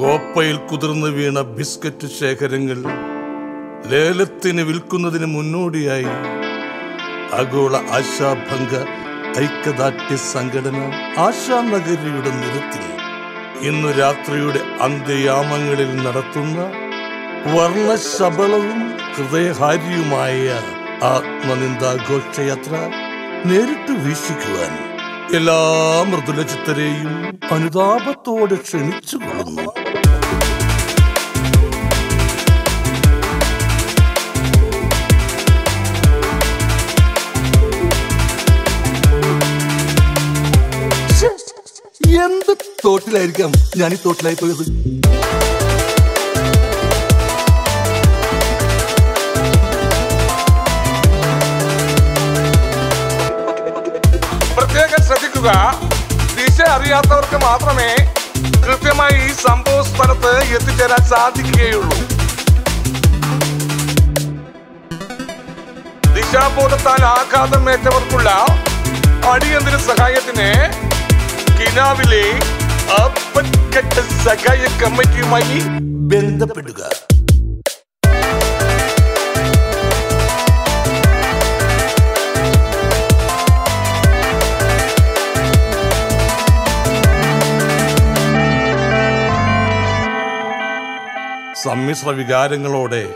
കോപ്പയിൽ കുതിർന്നു വീണ biscuit ശേഖരങ്ങൾ ലേലത്തിന് വിൽക്കുന്നതിന് മുന്നോടിയായി. ആഗോള ആശാഭംഗ ഐക്യദാർഢ്യ സംഘടന ആശാനഗരിയുടെ നിരത്തിൽ ഇന്ന് രാത്രിയുടെ അന്ത്യയാമങ്ങളിൽ നടത്തുന്ന വർണശബളവും ഹൃദയഹാരിയുമായ ആത്മനിന്ദാഘോഷയാത്ര നേരിട്ട് വീക്ഷിക്കുവാൻ എല്ലാ മൃദുലചിത്തരെയും അനുതാപത്തോടെ ക്ഷണിച്ചുകൊള്ളുന്നു. എന്ത് തോട്ടിലായിരിക്കാം ഞാൻ ഈ തോട്ടിലായി പോയത്? പ്രത്യേകം ശ്രദ്ധിക്കുക. ദിശ അറിയാത്തവർക്ക് മാത്രമേ കൃത്യമായി ഈ സംഭവ സ്ഥലത്ത് എത്തിച്ചേരാൻ സാധിക്കുകയുള്ളൂ. ദിശാബോധത്താൽ ആഘാതം ഏറ്റവർക്കുള്ള അടിയന്തര സഹായത്തിന് അപ്പൻകെട്ട സഹായ കമ്മിറ്റിയുമായി ബന്ധപ്പെടുക. സമ്മിശ്ര വികാരങ്ങളോടെ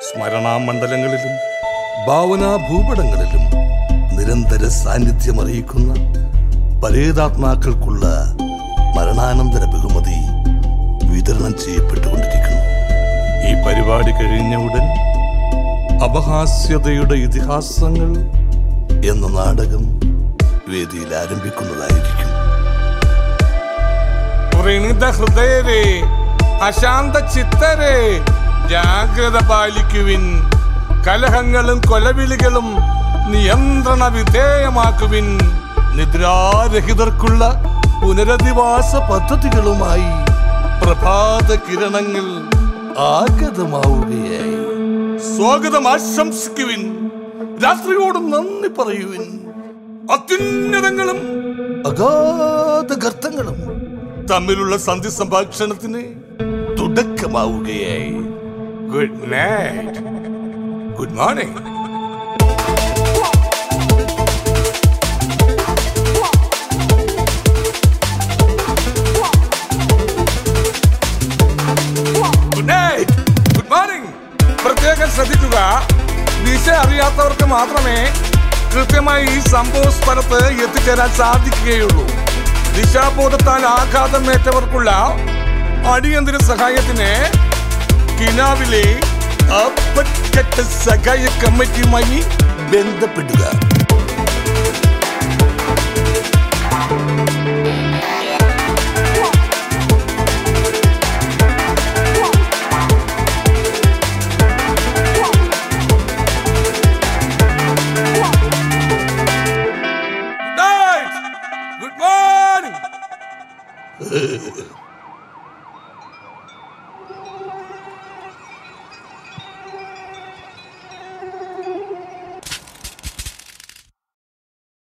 സ്മരണാമണ്ഡലങ്ങളിലും ഭാവനാ ഭൂപടങ്ങളിലും നിരന്തര സാന്നിധ്യം അറിയിക്കുന്ന പരേതാത്മാക്കൾക്കുള്ള മരണാനന്തര ബഹുമതി വിതരണം ചെയ്യപ്പെട്ടുകൊണ്ടിരിക്കുന്നു. ഈ പരിപാടി കഴിഞ്ഞ ഉടൻ അപഹാസ്യതയുടെ ഇതിഹാസങ്ങൾ എന്ന നാടകം വേദിയിൽ ആരംഭിക്കുന്നതായിരിക്കും. ഹൃദയരെ അശാന്ത ചിത്തരെ ജാഗ്രത പാലിക്കുവിൻ. കലഹങ്ങളും കൊലവിളികളും നിയന്ത്രണ വിധേയമാക്കുവിൻ നിദ്രാരഹിതർക്കുള്ള പുനരധിവാസ പദ്ധതികളുമായി പ്രഭാത കിരണങ്ങൾ ആഗതമാവുകയായി. സ്വാഗതം ആശംസിക്കുവിൻ. രാത്രിയോട് നന്ദി പറയുവിൻ. അത്യുന്നതങ്ങളും അഗാധ ഗർത്തങ്ങളും തമ്മിലുള്ള സന്ധി സംഭാഷണത്തിന് തുടക്കമാവുകയായി. Good night. Good morning. പ്രത്യേകം ശ്രദ്ധിക്കുക. ദിശ അറിയാത്തവർക്ക് മാത്രമേ കൃത്യമായി ഈ സംഭവ സ്ഥലത്ത് എത്തിച്ചേരാൻ സാധിക്കുകയുള്ളൂ. ദിശാബോധത്താൽ ആഘാതമേറ്റവർക്കുള്ള അടിയന്തര സഹായത്തിന് കിനാവിലെ സഹായ കമ്മിറ്റിയുമായി ബന്ധപ്പെടുക. Euh...